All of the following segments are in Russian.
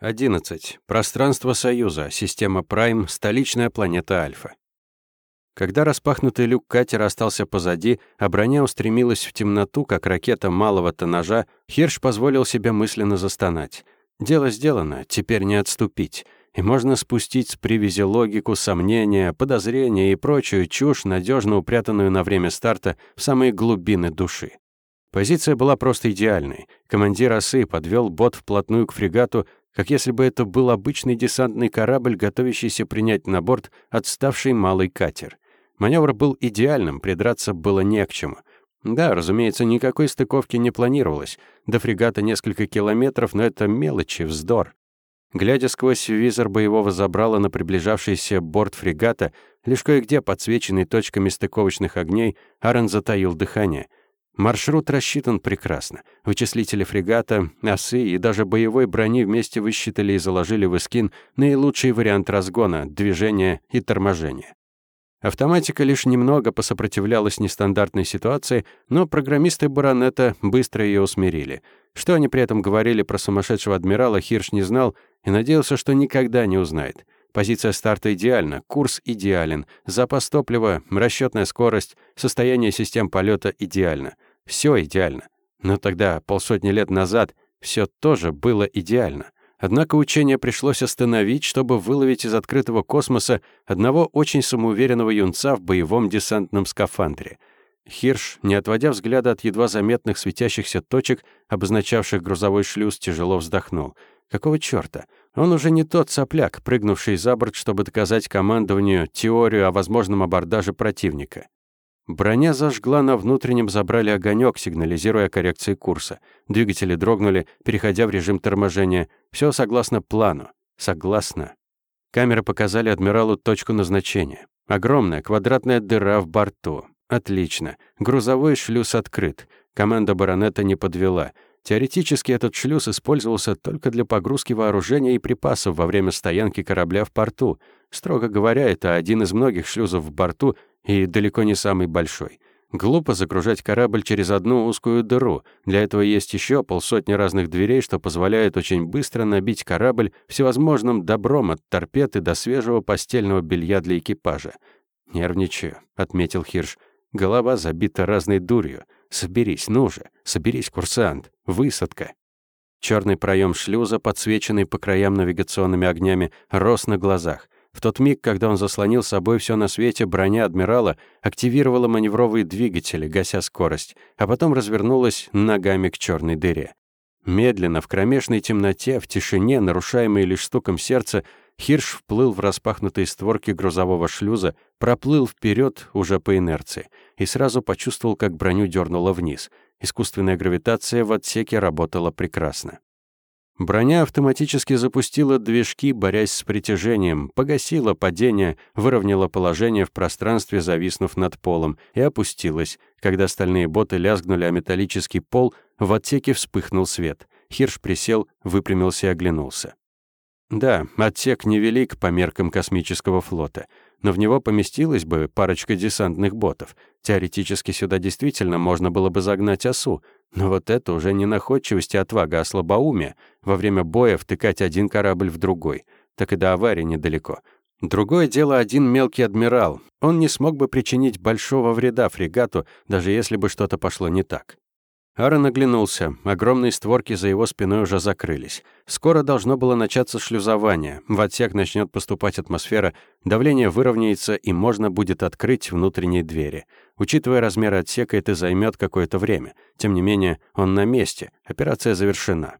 11. Пространство Союза, система Прайм, столичная планета Альфа. Когда распахнутый люк катера остался позади, а броня устремилась в темноту, как ракета малого тоннажа, Хирш позволил себе мысленно застонать. Дело сделано, теперь не отступить. И можно спустить с привязи логику, сомнения, подозрения и прочую чушь, надежно упрятанную на время старта в самые глубины души. Позиция была просто идеальной. Командир осы подвел бот вплотную к фрегату, как если бы это был обычный десантный корабль, готовящийся принять на борт отставший малый катер. Маневр был идеальным, придраться было не к чему. Да, разумеется, никакой стыковки не планировалось. До фрегата несколько километров, но это мелочи, вздор. Глядя сквозь визор боевого забрала на приближавшийся борт фрегата, лишь кое-где подсвеченный точками стыковочных огней, Аарон затаил дыхание — Маршрут рассчитан прекрасно. Вычислители фрегата, осы и даже боевой брони вместе высчитали и заложили в эскин наилучший вариант разгона, движения и торможения. Автоматика лишь немного посопротивлялась нестандартной ситуации, но программисты Баронета быстро ее усмирили. Что они при этом говорили про сумасшедшего адмирала, Хирш не знал и надеялся, что никогда не узнает. Позиция старта идеальна, курс идеален, запас топлива, расчетная скорость, состояние систем полета идеально — все идеально. Но тогда, полсотни лет назад, все тоже было идеально. Однако учение пришлось остановить, чтобы выловить из открытого космоса одного очень самоуверенного юнца в боевом десантном скафандре. Хирш, не отводя взгляда от едва заметных светящихся точек, обозначавших грузовой шлюз, тяжело вздохнул. Какого чёрта? Он уже не тот сопляк, прыгнувший за борт, чтобы доказать командованию теорию о возможном абордаже противника. Броня зажгла на внутреннем забрали огонек, сигнализируя о коррекции курса. Двигатели дрогнули, переходя в режим торможения. Все согласно плану. Согласно. Камеры показали адмиралу точку назначения. Огромная квадратная дыра в борту. Отлично. Грузовой шлюз открыт. Команда баронета не подвела. Теоретически этот шлюз использовался только для погрузки вооружения и припасов во время стоянки корабля в порту. Строго говоря, это один из многих шлюзов в борту, и далеко не самый большой. Глупо загружать корабль через одну узкую дыру. Для этого есть еще полсотни разных дверей, что позволяет очень быстро набить корабль всевозможным добром от торпеды до свежего постельного белья для экипажа. «Нервничаю», — отметил Хирш. «Голова забита разной дурью. Соберись, ну же, соберись, курсант. Высадка». Черный проем шлюза, подсвеченный по краям навигационными огнями, рос на глазах. В тот миг, когда он заслонил собой все на свете, броня адмирала активировала маневровые двигатели, гася скорость, а потом развернулась ногами к черной дыре. Медленно, в кромешной темноте, в тишине, нарушаемой лишь стуком сердца, Хирш вплыл в распахнутые створки грузового шлюза, проплыл вперед уже по инерции и сразу почувствовал, как броню дернуло вниз. Искусственная гравитация в отсеке работала прекрасно. Броня автоматически запустила движки, борясь с притяжением, погасила падение, выровняла положение в пространстве, зависнув над полом, и опустилась. Когда стальные боты лязгнули о металлический пол, в отсеке вспыхнул свет. Хирш присел, выпрямился и оглянулся. Да, отсек невелик по меркам космического флота, но в него поместилась бы парочка десантных ботов. Теоретически сюда действительно можно было бы загнать осу, но вот это уже не находчивость и отвага, а слабоумие. Во время боя втыкать один корабль в другой. Так и до аварии недалеко. Другое дело один мелкий адмирал. Он не смог бы причинить большого вреда фрегату, даже если бы что-то пошло не так. Аарон оглянулся. Огромные створки за его спиной уже закрылись. Скоро должно было начаться шлюзование. В отсек начнет поступать атмосфера, давление выровняется, и можно будет открыть внутренние двери. Учитывая размеры отсека, это займет какое-то время. Тем не менее, он на месте. Операция завершена.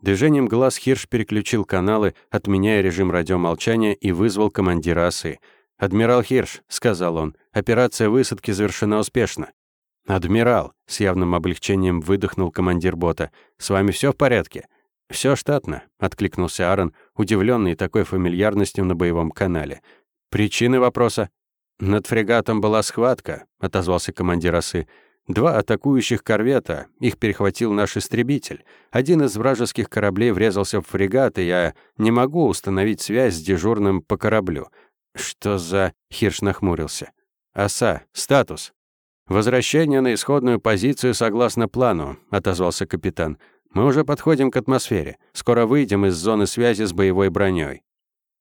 Движением глаз Хирш переключил каналы, отменяя режим радиомолчания, и вызвал командира осы. «Адмирал Хирш», — сказал он, — «операция высадки завершена успешно. «Адмирал», — с явным облегчением выдохнул командир бота, — «с вами все в порядке?» Все штатно», — откликнулся Аарон, удивленный такой фамильярностью на боевом канале. «Причины вопроса?» «Над фрегатом была схватка», — отозвался командир осы. «Два атакующих корвета, их перехватил наш истребитель. Один из вражеских кораблей врезался в фрегат, и я не могу установить связь с дежурным по кораблю». «Что за...» — Хирш нахмурился. «Оса, статус», «Возвращение на исходную позицию согласно плану», — отозвался капитан. Мы уже подходим к атмосфере. Скоро выйдем из зоны связи с боевой броней.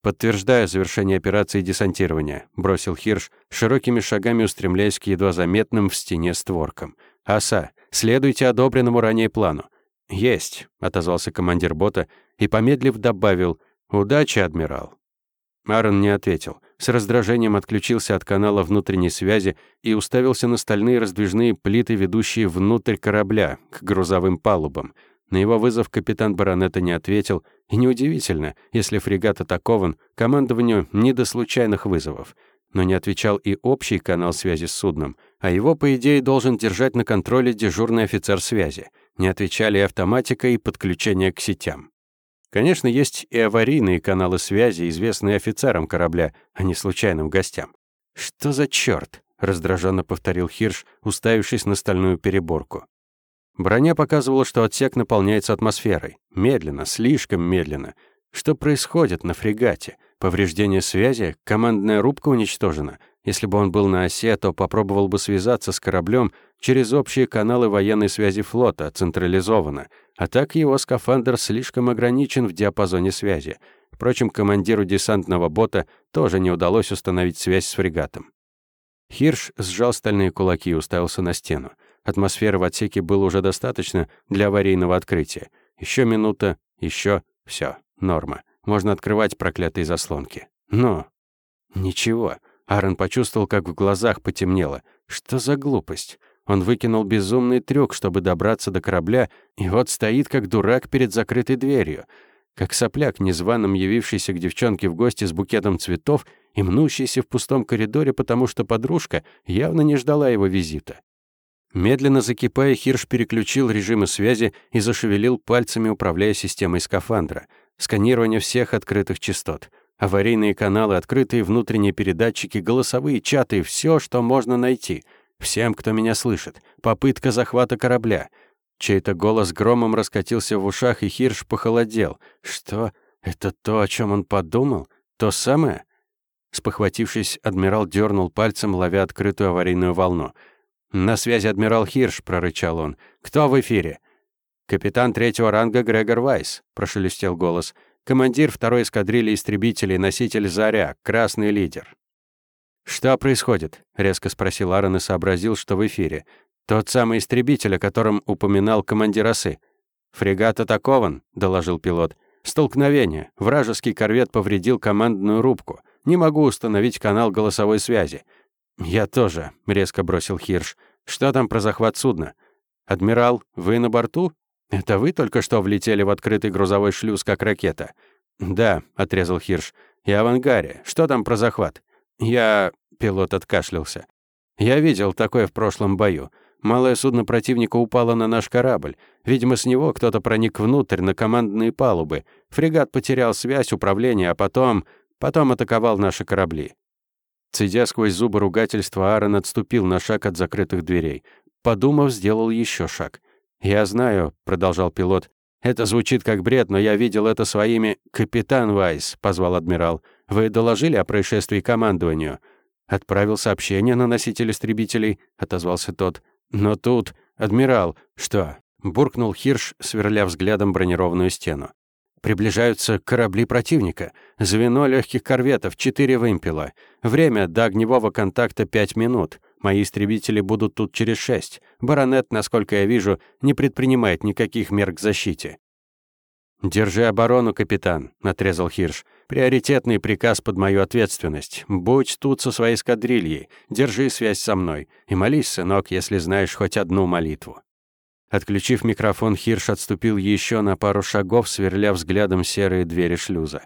«Подтверждаю завершение операции десантирования», — бросил Хирш, широкими шагами устремляясь к едва заметным в стене створкам. «Оса, следуйте одобренному ранее плану». «Есть», — отозвался командир бота и, помедлив, добавил «Удачи, адмирал». Аарон не ответил. С раздражением отключился от канала внутренней связи и уставился на стальные раздвижные плиты, ведущие внутрь корабля, к грузовым палубам. На его вызов капитан баронета не ответил, и неудивительно, если фрегат атакован, командованию не до случайных вызовов. Но не отвечал и общий канал связи с судном, а его, по идее, должен держать на контроле дежурный офицер связи. Не отвечали и автоматика, и подключение к сетям. Конечно, есть и аварийные каналы связи, известные офицерам корабля, а не случайным гостям. «Что за чёрт?» — раздраженно повторил Хирш, уставившись на стальную переборку. Броня показывала, что отсек наполняется атмосферой. Медленно, слишком медленно. Что происходит на фрегате? Повреждение связи? Командная рубка уничтожена? Если бы он был на осе, то попробовал бы связаться с кораблем через общие каналы военной связи флота, централизованно. А так его скафандр слишком ограничен в диапазоне связи. Впрочем, командиру десантного бота тоже не удалось установить связь с фрегатом. Хирш сжал стальные кулаки и уставился на стену. Атмосферы в отсеке было уже достаточно для аварийного открытия. Еще минута, еще, все, норма. Можно открывать проклятые заслонки. Но... Ничего. Аарон почувствовал, как в глазах потемнело. Что за глупость? Он выкинул безумный трюк, чтобы добраться до корабля, и вот стоит как дурак перед закрытой дверью. Как сопляк, незваным явившийся к девчонке в гости с букетом цветов и мнущийся в пустом коридоре, потому что подружка явно не ждала его визита. Медленно закипая, Хирш переключил режимы связи и зашевелил пальцами, управляя системой скафандра. Сканирование всех открытых частот. Аварийные каналы, открытые внутренние передатчики, голосовые чаты — все, что можно найти. Всем, кто меня слышит. Попытка захвата корабля. Чей-то голос громом раскатился в ушах, и Хирш похолодел. Что? Это то, о чем он подумал? То самое? Спохватившись, адмирал дернул пальцем, ловя открытую аварийную волну — «На связи адмирал Хирш», — прорычал он. «Кто в эфире?» «Капитан третьего ранга Грегор Вайс», — прошелестел голос. «Командир второй эскадрильи истребителей, носитель «Заря», красный лидер». «Что происходит?» — резко спросил Аарон и сообразил, что в эфире. «Тот самый истребитель, о котором упоминал командир осы». «Фрегат атакован», — доложил пилот. «Столкновение. Вражеский корвет повредил командную рубку. Не могу установить канал голосовой связи. «Я тоже», — резко бросил Хирш. «Что там про захват судна?» «Адмирал, вы на борту? Это вы только что влетели в открытый грузовой шлюз, как ракета?» «Да», — отрезал Хирш. «Я в ангаре. Что там про захват?» «Я...» — пилот откашлялся. «Я видел такое в прошлом бою. Малое судно противника упало на наш корабль. Видимо, с него кто-то проник внутрь, на командные палубы. Фрегат потерял связь, управление, а потом... Потом атаковал наши корабли. Цедя сквозь зубы ругательства, Аарон отступил на шаг от закрытых дверей. Подумав, сделал еще шаг. «Я знаю», — продолжал пилот, — «это звучит как бред, но я видел это своими...» «Капитан Вайс», — позвал адмирал, — «вы доложили о происшествии командованию?» «Отправил сообщение на носитель истребителей», — отозвался тот. «Но тут...» «Адмирал...» «Что?» — буркнул Хирш, сверля взглядом бронированную стену. Приближаются корабли противника. Звено легких корветов, четыре вымпела. Время до огневого контакта пять минут. Мои истребители будут тут через шесть. Баронет, насколько я вижу, не предпринимает никаких мер к защите. «Держи оборону, капитан», — отрезал Хирш. «Приоритетный приказ под мою ответственность. Будь тут со своей эскадрильей. Держи связь со мной. И молись, сынок, если знаешь хоть одну молитву». Отключив микрофон, Хирш отступил еще на пару шагов, сверля взглядом серые двери шлюза.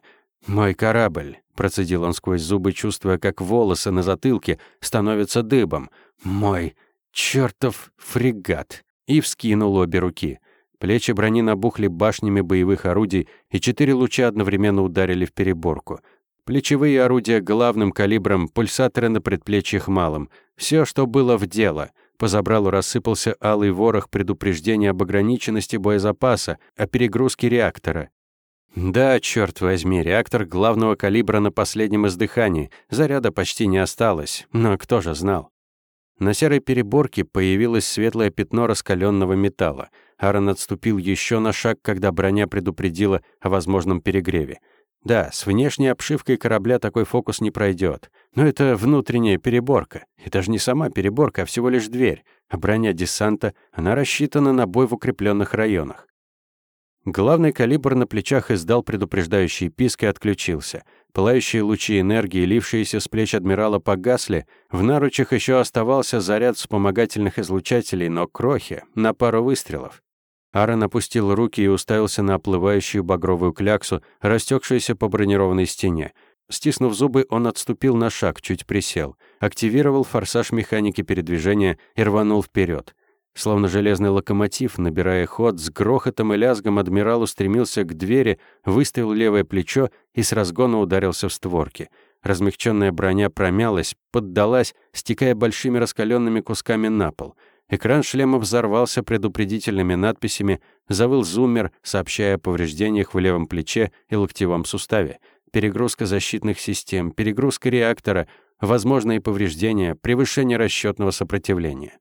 «Мой корабль», — процедил он сквозь зубы, чувствуя, как волосы на затылке становятся дыбом. «Мой чертов фрегат!» И вскинул обе руки. Плечи брони набухли башнями боевых орудий, и четыре луча одновременно ударили в переборку. Плечевые орудия главным калибром, пульсаторы на предплечьях малым. Все, что было в дело — по забралу рассыпался алый ворох предупреждения об ограниченности боезапаса, о перегрузке реактора. Да, черт возьми, реактор главного калибра на последнем издыхании. Заряда почти не осталось, но кто же знал? На серой переборке появилось светлое пятно раскаленного металла. Аарон отступил еще на шаг, когда броня предупредила о возможном перегреве. Да, с внешней обшивкой корабля такой фокус не пройдет. Но это внутренняя переборка. И даже не сама переборка, а всего лишь дверь. А броня десанта, она рассчитана на бой в укрепленных районах. Главный калибр на плечах издал предупреждающий писк и отключился. Пылающие лучи энергии, лившиеся с плеч адмирала, погасли. В наручах еще оставался заряд вспомогательных излучателей, но крохи на пару выстрелов. Аарон опустил руки и уставился на оплывающую багровую кляксу, растекшуюся по бронированной стене. Стиснув зубы, он отступил на шаг, чуть присел, активировал форсаж механики передвижения и рванул вперед. Словно железный локомотив, набирая ход, с грохотом и лязгом адмирал устремился к двери, выставил левое плечо и с разгона ударился в створки. Размягченная броня промялась, поддалась, стекая большими раскаленными кусками на пол. Экран шлема взорвался предупредительными надписями, завыл зуммер, сообщая о повреждениях в левом плече и локтевом суставе. Перегрузка защитных систем, перегрузка реактора, возможные повреждения, превышение расчетного сопротивления.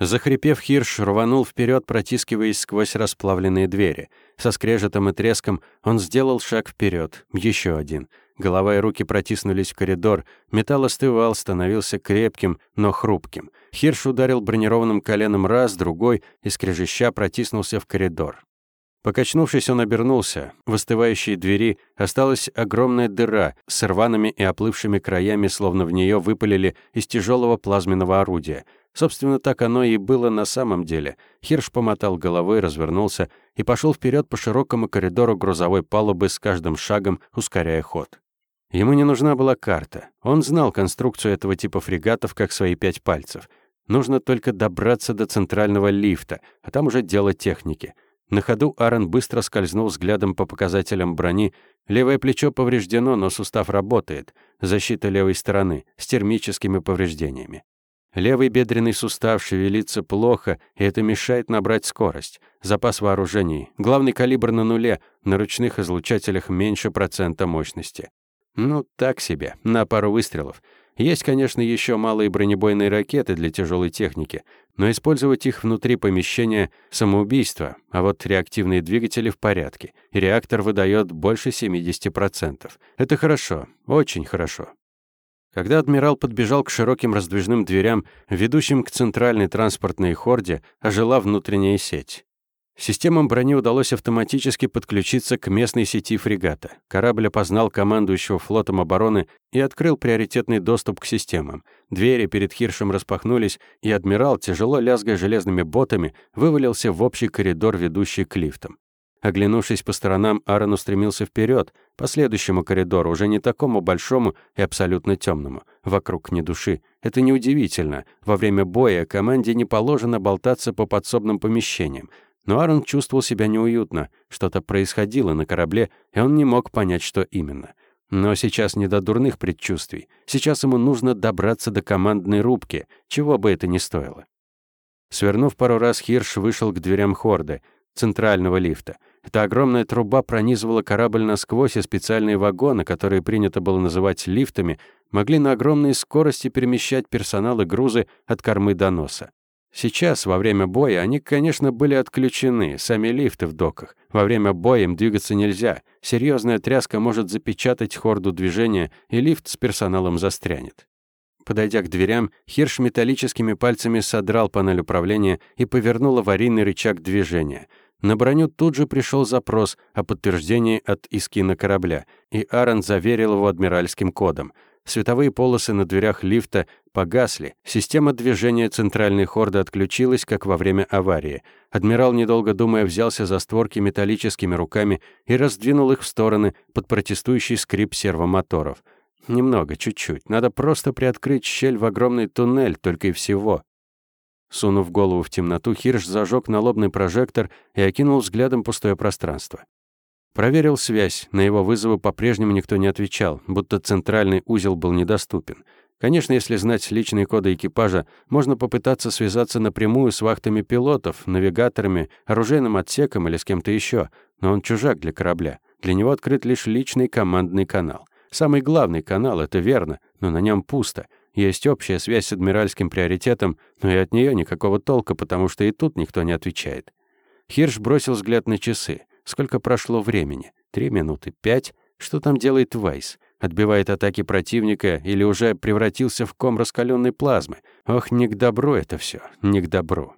Захрипев, Хирш рванул вперед, протискиваясь сквозь расплавленные двери. Со скрежетом и треском он сделал шаг вперед, еще один. Голова и руки протиснулись в коридор, металл остывал, становился крепким, но хрупким. Хирш ударил бронированным коленом раз, другой, и скрежеща протиснулся в коридор. Покачнувшись, он обернулся. В остывающей двери осталась огромная дыра с рваными и оплывшими краями, словно в нее выпалили из тяжелого плазменного орудия — Собственно, так оно и было на самом деле. Хирш помотал головой, развернулся и пошел вперед по широкому коридору грузовой палубы с каждым шагом, ускоряя ход. Ему не нужна была карта. Он знал конструкцию этого типа фрегатов как свои пять пальцев. Нужно только добраться до центрального лифта, а там уже дело техники. На ходу Аарон быстро скользнул взглядом по показателям брони. Левое плечо повреждено, но сустав работает. Защита левой стороны с термическими повреждениями. Левый бедренный сустав шевелится плохо, и это мешает набрать скорость. Запас вооружений. Главный калибр на нуле, на ручных излучателях меньше процента мощности. Ну, так себе, на пару выстрелов. Есть, конечно, еще малые бронебойные ракеты для тяжелой техники, но использовать их внутри помещения — самоубийство, а вот реактивные двигатели в порядке, и реактор выдает больше 70%. Это хорошо, очень хорошо. Когда адмирал подбежал к широким раздвижным дверям, ведущим к центральной транспортной хорде, ожила внутренняя сеть. Системам брони удалось автоматически подключиться к местной сети фрегата. Корабль опознал командующего флотом обороны и открыл приоритетный доступ к системам. Двери перед Хиршем распахнулись, и адмирал, тяжело лязгая железными ботами, вывалился в общий коридор, ведущий к лифтам. Оглянувшись по сторонам, Аарон устремился вперед, по следующему коридору, уже не такому большому и абсолютно темному. Вокруг ни души. Это неудивительно. Во время боя команде не положено болтаться по подсобным помещениям. Но Аарон чувствовал себя неуютно. Что-то происходило на корабле, и он не мог понять, что именно. Но сейчас не до дурных предчувствий. Сейчас ему нужно добраться до командной рубки, чего бы это ни стоило. Свернув пару раз, Хирш вышел к дверям хорды, центрального лифта — эта огромная труба пронизывала корабль насквозь, и специальные вагоны, которые принято было называть лифтами, могли на огромной скорости перемещать персонал и грузы от кормы до носа. Сейчас, во время боя, они, конечно, были отключены, сами лифты в доках. Во время боя им двигаться нельзя. Серьезная тряска может запечатать хорду движения, и лифт с персоналом застрянет. Подойдя к дверям, Хирш металлическими пальцами содрал панель управления и повернул аварийный рычаг движения — на броню тут же пришел запрос о подтверждении от Искина корабля, и Аарон заверил его адмиральским кодом. Световые полосы на дверях лифта погасли, система движения центральной хорды отключилась, как во время аварии. Адмирал, недолго думая, взялся за створки металлическими руками и раздвинул их в стороны под протестующий скрип сервомоторов. Немного, чуть-чуть. Надо просто приоткрыть щель в огромный туннель, только и всего. Сунув голову в темноту, Хирш зажег налобный прожектор и окинул взглядом пустое пространство. Проверил связь, на его вызовы по-прежнему никто не отвечал, будто центральный узел был недоступен. Конечно, если знать личные коды экипажа, можно попытаться связаться напрямую с вахтами пилотов, навигаторами, оружейным отсеком или с кем-то еще, но он чужак для корабля. Для него открыт лишь личный командный канал. Самый главный канал, это верно, но на нем пусто — Есть общая связь с адмиральским приоритетом, но и от нее никакого толка, потому что и тут никто не отвечает. Хирш бросил взгляд на часы. Сколько прошло времени? Три минуты? Пять? Что там делает Вайс? Отбивает атаки противника или уже превратился в ком раскаленной плазмы? Ох, не к добру это все, не к добру.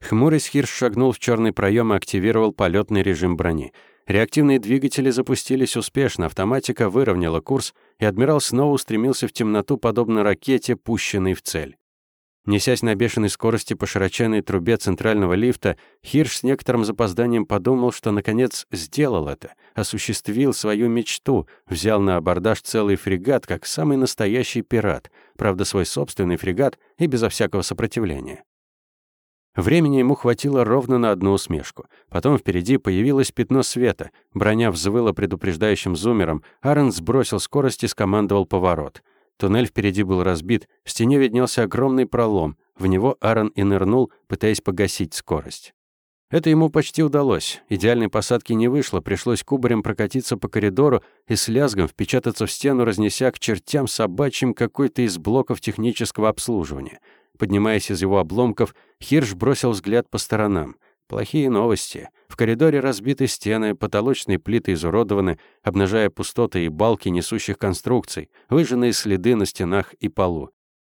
Хмурясь, Хирш шагнул в черный проем и активировал полетный режим брони. Реактивные двигатели запустились успешно, автоматика выровняла курс, и адмирал снова устремился в темноту, подобно ракете, пущенной в цель. Несясь на бешеной скорости по широченной трубе центрального лифта, Хирш с некоторым запозданием подумал, что наконец сделал это, осуществил свою мечту, взял на абордаж целый фрегат, как самый настоящий пират, правда, свой собственный фрегат и безо всякого сопротивления. Времени ему хватило ровно на одну усмешку. Потом впереди появилось пятно света. Броня взвыла предупреждающим зумером. Аарон сбросил скорость и скомандовал поворот. Туннель впереди был разбит, в стене виднелся огромный пролом. В него Аарон и нырнул, пытаясь погасить скорость. Это ему почти удалось. Идеальной посадки не вышло, пришлось кубарем прокатиться по коридору и с лязгом впечататься в стену, разнеся к чертям собачьим какой-то из блоков технического обслуживания — Поднимаясь из его обломков, Хирш бросил взгляд по сторонам. Плохие новости. В коридоре разбиты стены, потолочные плиты изуродованы, обнажая пустоты и балки несущих конструкций, выжженные следы на стенах и полу.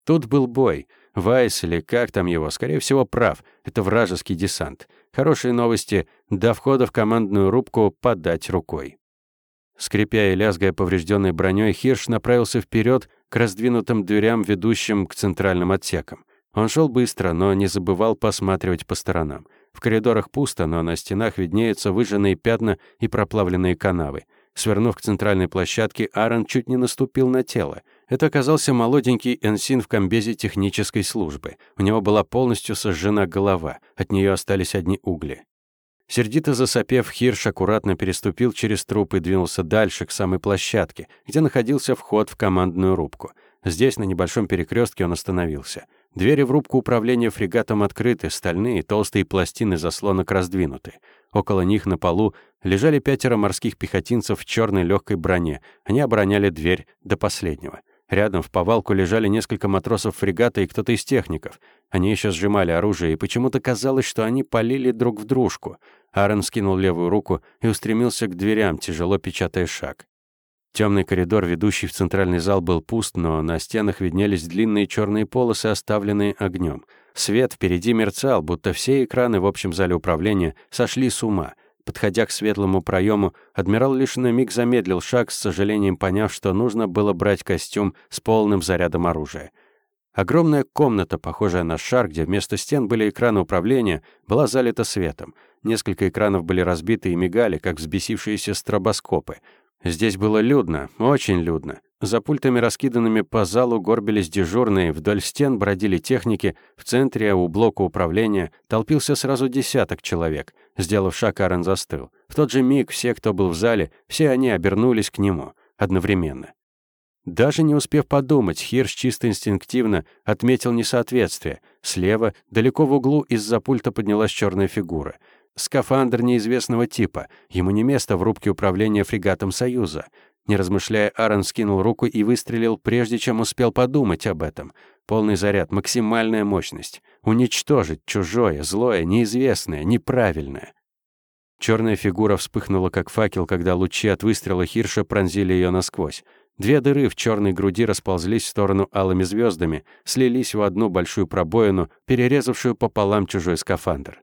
Тут был бой. Вайс или как там его, скорее всего, прав. Это вражеский десант. Хорошие новости. До входа в командную рубку подать рукой. Скрипя и лязгая поврежденной броней, Хирш направился вперед к раздвинутым дверям, ведущим к центральным отсекам. Он шел быстро, но не забывал посматривать по сторонам. В коридорах пусто, но на стенах виднеются выжженные пятна и проплавленные канавы. Свернув к центральной площадке, Аарон чуть не наступил на тело. Это оказался молоденький энсин в комбезе технической службы. У него была полностью сожжена голова, от нее остались одни угли. Сердито засопев, Хирш аккуратно переступил через труп и двинулся дальше, к самой площадке, где находился вход в командную рубку. Здесь, на небольшом перекрестке, он остановился. Двери в рубку управления фрегатом открыты, стальные толстые пластины заслонок раздвинуты. Около них на полу лежали пятеро морских пехотинцев в черной легкой броне. Они обороняли дверь до последнего. Рядом в повалку лежали несколько матросов фрегата и кто-то из техников. Они еще сжимали оружие, и почему-то казалось, что они полили друг в дружку. Аарон скинул левую руку и устремился к дверям, тяжело печатая шаг. Темный коридор, ведущий в центральный зал, был пуст, но на стенах виднелись длинные черные полосы, оставленные огнем. Свет впереди мерцал, будто все экраны в общем зале управления сошли с ума. Подходя к светлому проему, адмирал лишь на миг замедлил шаг, с сожалением поняв, что нужно было брать костюм с полным зарядом оружия. Огромная комната, похожая на шар, где вместо стен были экраны управления, была залита светом. Несколько экранов были разбиты и мигали, как взбесившиеся стробоскопы. Здесь было людно, очень людно. За пультами, раскиданными по залу, горбились дежурные, вдоль стен бродили техники, в центре у блока управления толпился сразу десяток человек. Сделав шаг, Аарон застыл. В тот же миг все, кто был в зале, все они обернулись к нему одновременно. Даже не успев подумать, Хирш чисто инстинктивно отметил несоответствие. Слева, далеко в углу, из-за пульта поднялась черная фигура — Скафандр неизвестного типа. Ему не место в рубке управления фрегатом Союза. Не размышляя, Аарон скинул руку и выстрелил, прежде чем успел подумать об этом. Полный заряд, максимальная мощность. Уничтожить чужое, злое, неизвестное, неправильное. Черная фигура вспыхнула, как факел, когда лучи от выстрела Хирша пронзили ее насквозь. Две дыры в черной груди расползлись в сторону алыми звездами, слились в одну большую пробоину, перерезавшую пополам чужой скафандр.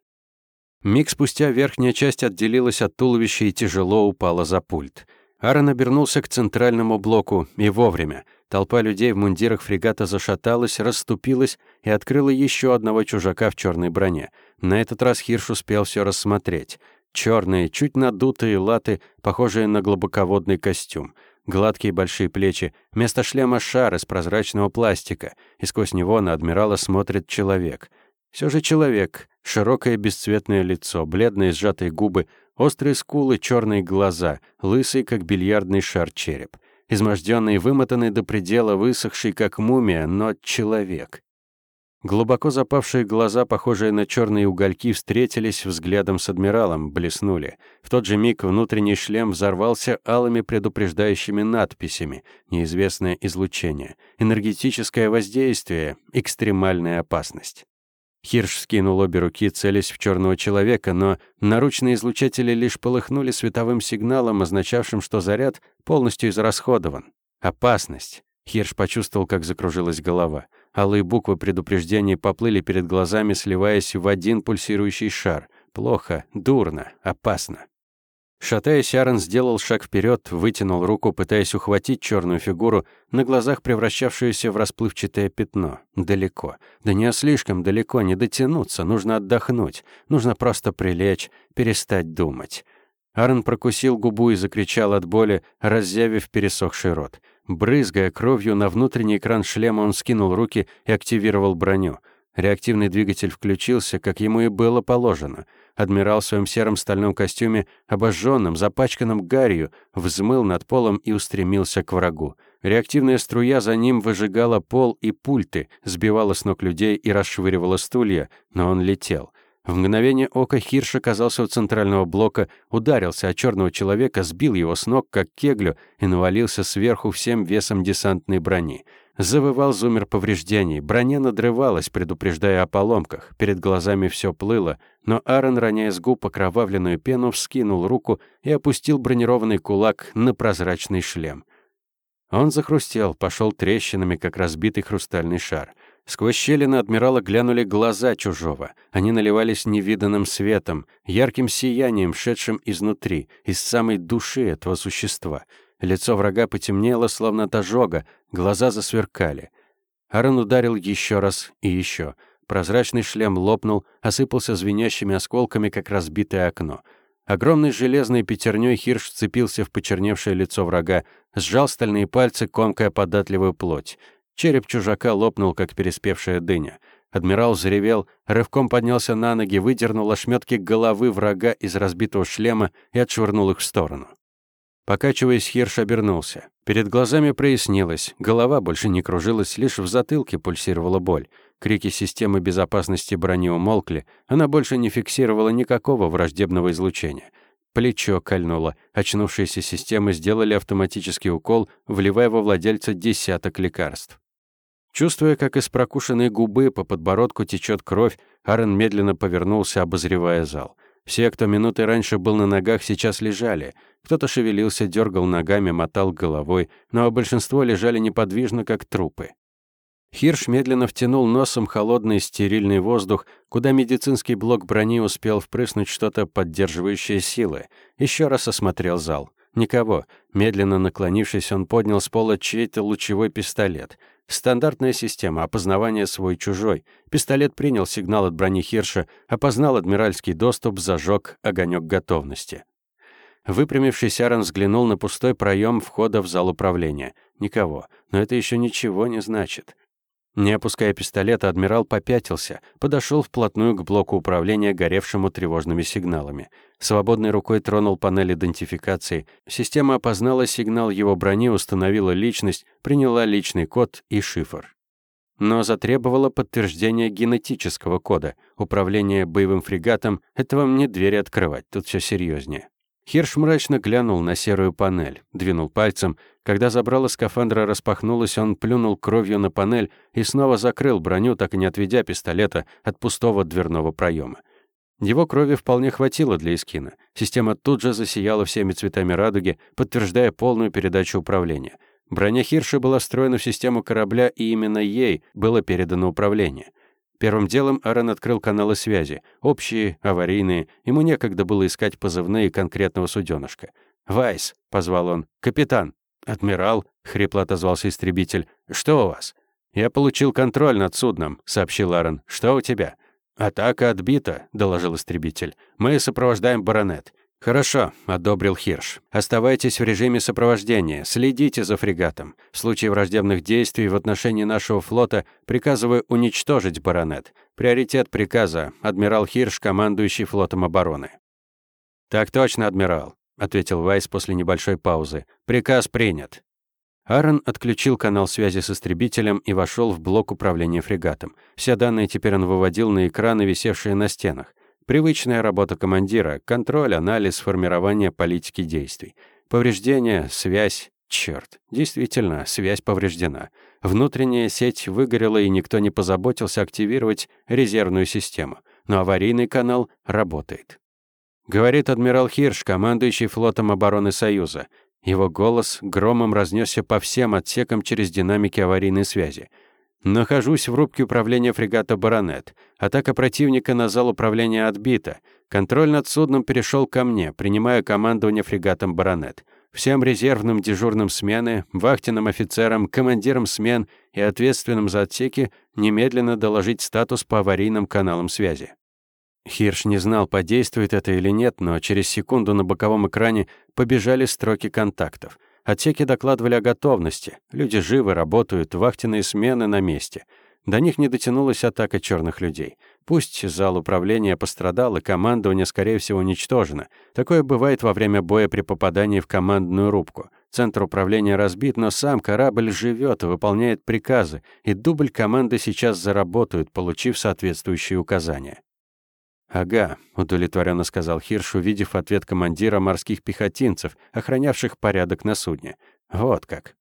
Миг спустя верхняя часть отделилась от туловища и тяжело упала за пульт. Аарон обернулся к центральному блоку, и вовремя. Толпа людей в мундирах фрегата зашаталась, расступилась и открыла еще одного чужака в черной броне. На этот раз Хирш успел все рассмотреть. Черные, чуть надутые латы, похожие на глубоководный костюм. Гладкие большие плечи, вместо шлема шар из прозрачного пластика, и сквозь него на адмирала смотрит человек — все же человек. Широкое бесцветное лицо, бледные сжатые губы, острые скулы, черные глаза, лысый, как бильярдный шар череп. Изможденный, вымотанный до предела, высохший, как мумия, но человек. Глубоко запавшие глаза, похожие на черные угольки, встретились взглядом с адмиралом, блеснули. В тот же миг внутренний шлем взорвался алыми предупреждающими надписями. Неизвестное излучение, энергетическое воздействие, экстремальная опасность. Хирш скинул обе руки, целясь в черного человека, но наручные излучатели лишь полыхнули световым сигналом, означавшим, что заряд полностью израсходован. Опасность. Хирш почувствовал, как закружилась голова. Алые буквы предупреждения поплыли перед глазами, сливаясь в один пульсирующий шар. Плохо, дурно, опасно. Шатаясь, Аарон сделал шаг вперед, вытянул руку, пытаясь ухватить черную фигуру, на глазах превращавшуюся в расплывчатое пятно. Далеко. Да не слишком далеко, не дотянуться, нужно отдохнуть. Нужно просто прилечь, перестать думать. Аарон прокусил губу и закричал от боли, разъявив пересохший рот. Брызгая кровью на внутренний экран шлема, он скинул руки и активировал броню. Реактивный двигатель включился, как ему и было положено. Адмирал в своем сером стальном костюме, обожженном, запачканном гарью, взмыл над полом и устремился к врагу. Реактивная струя за ним выжигала пол и пульты, сбивала с ног людей и расшвыривала стулья, но он летел — в мгновение ока Хирш оказался у центрального блока, ударился о черного человека, сбил его с ног, как кеглю, и навалился сверху всем весом десантной брони. Завывал зумер повреждений, броня надрывалась, предупреждая о поломках, перед глазами все плыло, но Аарон, роняя с губ окровавленную пену, вскинул руку и опустил бронированный кулак на прозрачный шлем. Он захрустел, пошел трещинами, как разбитый хрустальный шар — Сквозь щели на адмирала глянули глаза чужого. Они наливались невиданным светом, ярким сиянием, шедшим изнутри, из самой души этого существа. Лицо врага потемнело, словно от ожога, глаза засверкали. Аарон ударил еще раз и еще. Прозрачный шлем лопнул, осыпался звенящими осколками, как разбитое окно. Огромной железной пятерней Хирш вцепился в почерневшее лицо врага, сжал стальные пальцы, комкая податливую плоть. Череп чужака лопнул, как переспевшая дыня. Адмирал заревел, рывком поднялся на ноги, выдернул ошметки головы врага из разбитого шлема и отшвырнул их в сторону. Покачиваясь, Хирш обернулся. Перед глазами прояснилось, голова больше не кружилась, лишь в затылке пульсировала боль. Крики системы безопасности брони умолкли, она больше не фиксировала никакого враждебного излучения. Плечо кольнуло. Очнувшиеся системы сделали автоматический укол, вливая во владельца десяток лекарств. Чувствуя, как из прокушенной губы по подбородку течет кровь, Аарон медленно повернулся, обозревая зал. Все, кто минуты раньше был на ногах, сейчас лежали. Кто-то шевелился, дергал ногами, мотал головой, но большинство лежали неподвижно, как трупы. Хирш медленно втянул носом холодный стерильный воздух, куда медицинский блок брони успел впрыснуть что-то поддерживающее силы. Еще раз осмотрел зал. Никого. Медленно наклонившись, он поднял с пола чей-то лучевой пистолет — Стандартная система опознавания свой-чужой. Пистолет принял сигнал от брони Хирша, опознал адмиральский доступ, зажег огонек готовности. Выпрямившись, Аарон взглянул на пустой проем входа в зал управления. Никого. Но это еще ничего не значит. Не опуская пистолета, адмирал попятился, подошел вплотную к блоку управления, горевшему тревожными сигналами. Свободной рукой тронул панель идентификации. Система опознала сигнал его брони, установила личность, приняла личный код и шифр. Но затребовала подтверждение генетического кода. Управление боевым фрегатом — это вам не двери открывать, тут все серьезнее. Хирш мрачно глянул на серую панель, двинул пальцем. Когда забрало скафандра распахнулось, он плюнул кровью на панель и снова закрыл броню, так и не отведя пистолета от пустого дверного проема. Его крови вполне хватило для эскина. Система тут же засияла всеми цветами радуги, подтверждая полную передачу управления. Броня Хирша была встроена в систему корабля, и именно ей было передано управление — Первым делом Аарон открыл каналы связи, общие, аварийные, ему некогда было искать позывные конкретного суденышка. «Вайс», — позвал он, — «капитан». «Адмирал», — хрипло отозвался истребитель, — «что у вас?» «Я получил контроль над судном», — сообщил Аарон. «Что у тебя?» «Атака отбита», — доложил истребитель. «Мы сопровождаем баронет. «Хорошо», — одобрил Хирш. «Оставайтесь в режиме сопровождения, следите за фрегатом. В случае враждебных действий в отношении нашего флота приказываю уничтожить баронет. Приоритет приказа — адмирал Хирш, командующий флотом обороны». «Так точно, адмирал», — ответил Вайс после небольшой паузы. «Приказ принят». Аарон отключил канал связи с истребителем и вошел в блок управления фрегатом. Все данные теперь он выводил на экраны, висевшие на стенах. Привычная работа командира, контроль, анализ, формирование политики действий. Повреждение, связь. Черт, действительно, связь повреждена. Внутренняя сеть выгорела, и никто не позаботился активировать резервную систему. Но аварийный канал работает. Говорит адмирал Хирш, командующий флотом обороны Союза. Его голос громом разнесся по всем отсекам через динамики аварийной связи. Нахожусь в рубке управления фрегата «Баронет». Атака противника на зал управления отбита. Контроль над судном перешел ко мне, принимая командование фрегатом «Баронет». Всем резервным дежурным смены, вахтенным офицерам, командирам смен и ответственным за отсеки немедленно доложить статус по аварийным каналам связи. Хирш не знал, подействует это или нет, но через секунду на боковом экране побежали строки контактов. Отсеки докладывали о готовности. Люди живы, работают, вахтенные смены на месте. До них не дотянулась атака черных людей. Пусть зал управления пострадал, и командование, скорее всего, уничтожено. Такое бывает во время боя при попадании в командную рубку. Центр управления разбит, но сам корабль живет и выполняет приказы, и дубль команды сейчас заработают, получив соответствующие указания. «Ага», — удовлетворенно сказал Хирш, увидев ответ командира морских пехотинцев, охранявших порядок на судне. «Вот как».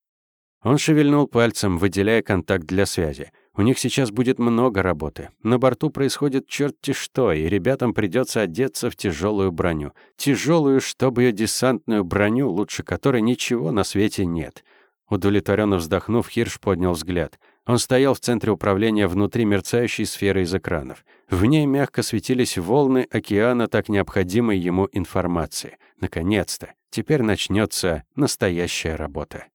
Он шевельнул пальцем, выделяя контакт для связи. У них сейчас будет много работы. На борту происходит черти что, и ребятам придется одеться в тяжелую броню. Тяжелую, чтобы ее десантную броню, лучше которой ничего на свете нет. Удовлетворенно вздохнув, Хирш поднял взгляд. Он стоял в центре управления внутри мерцающей сферы из экранов. В ней мягко светились волны океана так необходимой ему информации. Наконец-то! Теперь начнется настоящая работа.